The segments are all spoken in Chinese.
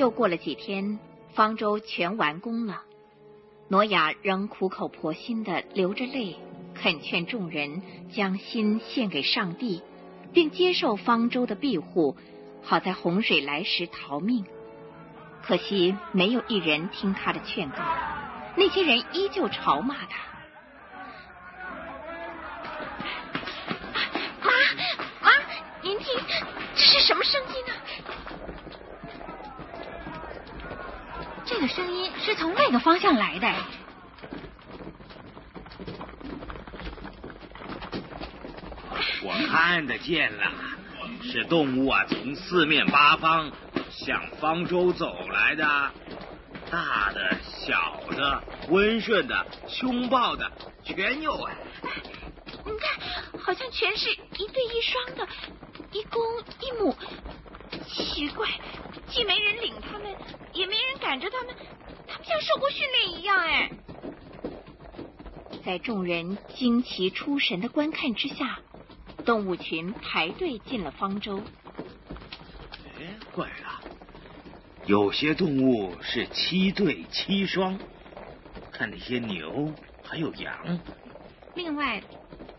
又过了几天，方舟全完工了。挪亚仍苦口婆心的流着泪，恳劝众人将心献给上帝，并接受方舟的庇护，好在洪水来时逃命。可惜没有一人听他的劝告，那些人依旧嘲骂他。是从那个方向来的。我看得见了，是动物啊，从四面八方向方舟走来的，大的、小的、温顺的、凶暴的，全有哎。你看，好像全是一对一双的，一公一母。奇怪，既没人领他们，也没人赶着他们像受过训练一样哎。在众人惊奇出神的观看之下，动物群排队进了方舟。哎，怪了，有些动物是七对七双，看那些牛还有羊。另外，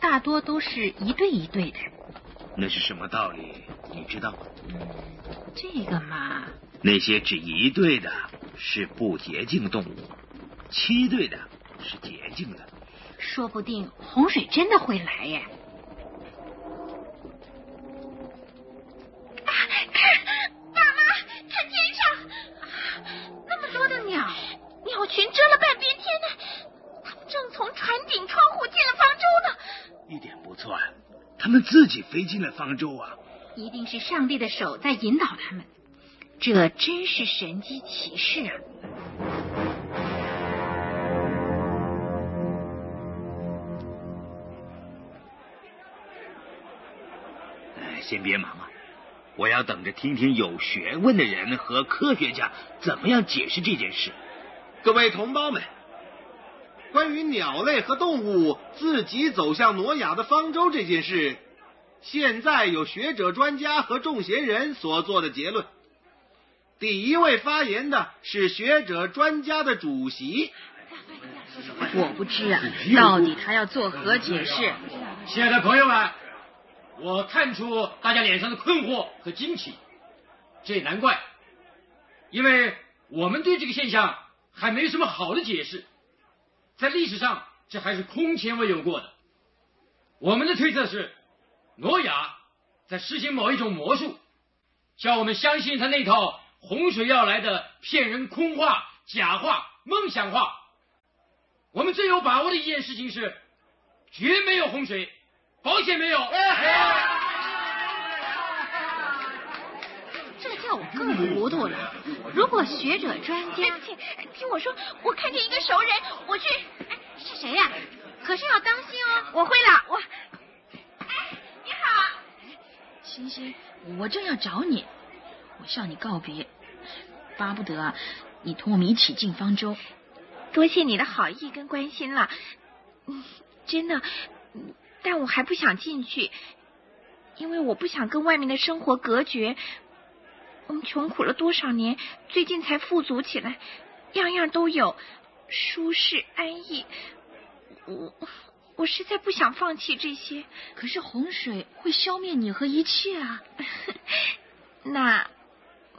大多都是一对一对的。那是什么道理？你知道吗？这个嘛，那些只一对的是不洁净动物，七对的是洁净的。说不定洪水真的会来耶！啊，看，爸妈，看天上，啊那么多的鸟，鸟群遮了半边天呢。他们正从船顶窗户进了方舟呢。一点不错，他们自己飞进了方舟啊。一定是上帝的手在引导他们，这真是神机骑士啊！先别忙啊，我要等着听听有学问的人和科学家怎么样解释这件事。各位同胞们，关于鸟类和动物自己走向挪亚的方舟这件事。现在有学者、专家和众贤人所做的结论。第一位发言的是学者专家的主席。我不知啊，到底他要作何解释？亲爱的朋友们，我看出大家脸上的困惑和惊奇，这也难怪，因为我们对这个现象还没什么好的解释。在历史上，这还是空前未有过的。我们的推测是。挪亚在实行某一种魔术，叫我们相信他那套洪水要来的骗人空话、假话、梦想话。我们最有把握的一件事情是，绝没有洪水，保险没有。这叫我更糊涂了。如果学者专家，请听我说，我看见一个熟人，我去。哎是谁呀？可是要当心哦。我会了，我。哎，你好星星，我正要找你，我向你告别，巴不得你同我们一起进方舟。多谢你的好意跟关心了，嗯，真的，但我还不想进去，因为我不想跟外面的生活隔绝。我们穷苦了多少年，最近才富足起来，样样都有，舒适安逸。我。我实在不想放弃这些，可是洪水会消灭你和一切啊！那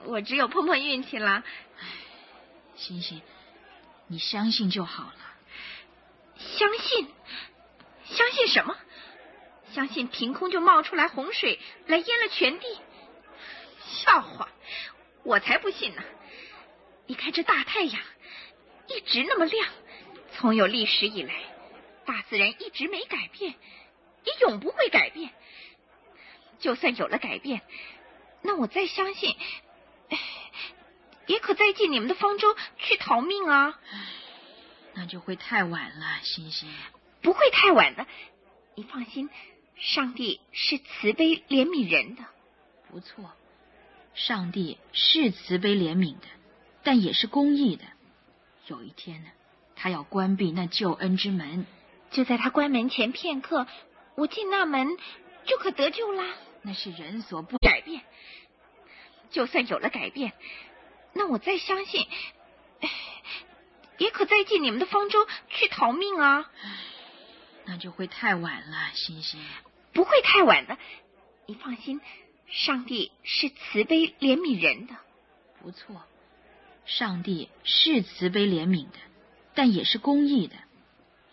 我只有碰碰运气了。星星，你相信就好了。相信？相信什么？相信凭空就冒出来洪水来淹了全地？笑话！我才不信呢！你看这大太阳一直那么亮，从有历史以来。大自然一直没改变，也永不会改变。就算有了改变，那我再相信，也可再进你们的方舟去逃命啊！那就会太晚了，星星。不会太晚的，你放心，上帝是慈悲怜悯人的。不错，上帝是慈悲怜悯的，但也是公义的。有一天呢，他要关闭那救恩之门。就在他关门前片刻，我进那门就可得救啦。那是人所不改变。就算有了改变，那我再相信，也可再进你们的方舟去逃命啊。那就会太晚了，星星。不会太晚的，你放心，上帝是慈悲怜悯人的。不错，上帝是慈悲怜悯的，但也是公义的。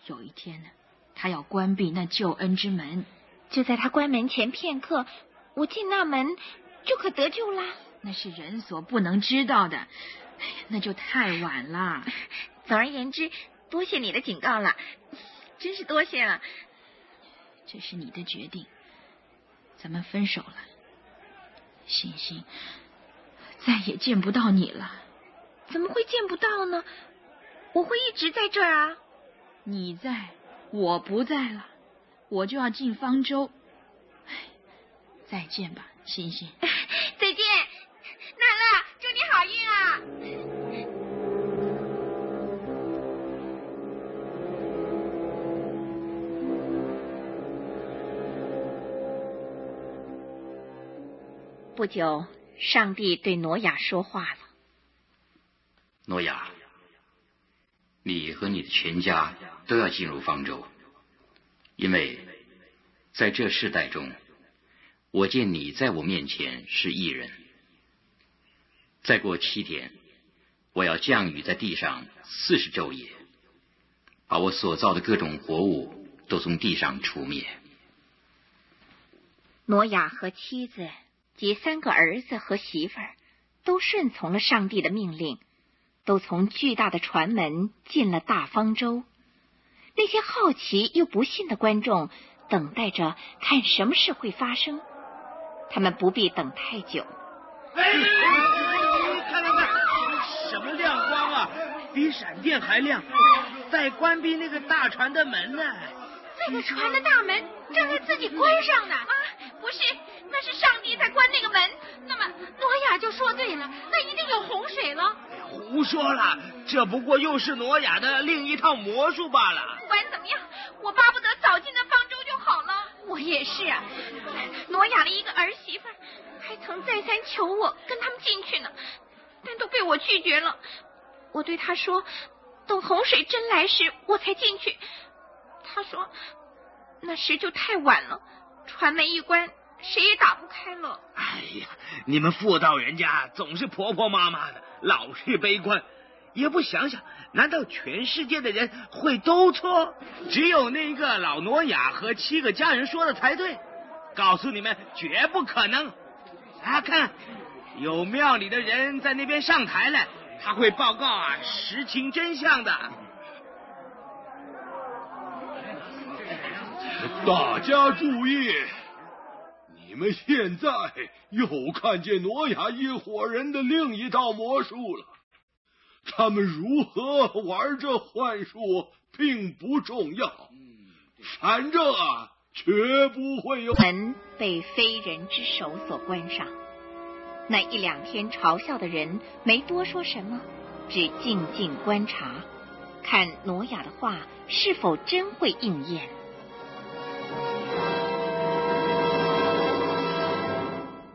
有一天呢，他要关闭那救恩之门。就在他关门前片刻，我进那门就可得救啦。那是人所不能知道的，那就太晚了。总而言之，多谢你的警告了，真是多谢了。这是你的决定，咱们分手了，星星，再也见不到你了。怎么会见不到呢？我会一直在这儿啊。你在，我不在了。我就要进方舟，再见吧，星星。不久，上帝对挪亚说话了：“挪亚，你和你的全家都要进入方舟。”因为在这世代中，我见你在我面前是异人。再过七天，我要降雨在地上四十昼夜，把我所造的各种活物都从地上除灭。挪亚和妻子及三个儿子和媳妇儿都顺从了上帝的命令，都从巨大的船门进了大方舟。那些好奇又不信的观众等待着看什么事会发生，他们不必等太久。哎，看看看，什么亮光啊，比闪电还亮！在关闭那个大船的门呢。那个船的大门正在自己关上呢。啊，不是，那是上帝在关那个门。那么挪亚就说对了，那一定有洪水了。胡说了，这不过又是挪亚的另一套魔术罢了。不管怎么样，我巴不得早进那方舟就好了。我也是啊。挪亚的一个儿媳妇还曾再三求我跟他们进去呢，但都被我拒绝了。我对他说，等洪水真来时我才进去。他说，那时就太晚了，船门一关，谁也打不开了。哎呀，你们妇道人家总是婆婆妈妈的，老是悲观。也不想想，难道全世界的人会都错？只有那个老挪亚和七个家人说的才对。告诉你们，绝不可能！啊，看，有庙里的人在那边上台了，他会报告啊实情真相的。大家注意，你们现在又看见挪亚一伙人的另一道魔术了。他们如何玩这幻术并不重要，反正啊，绝不会有门被非人之手所关上。那一两天嘲笑的人没多说什么，只静静观察，看挪亚的话是否真会应验。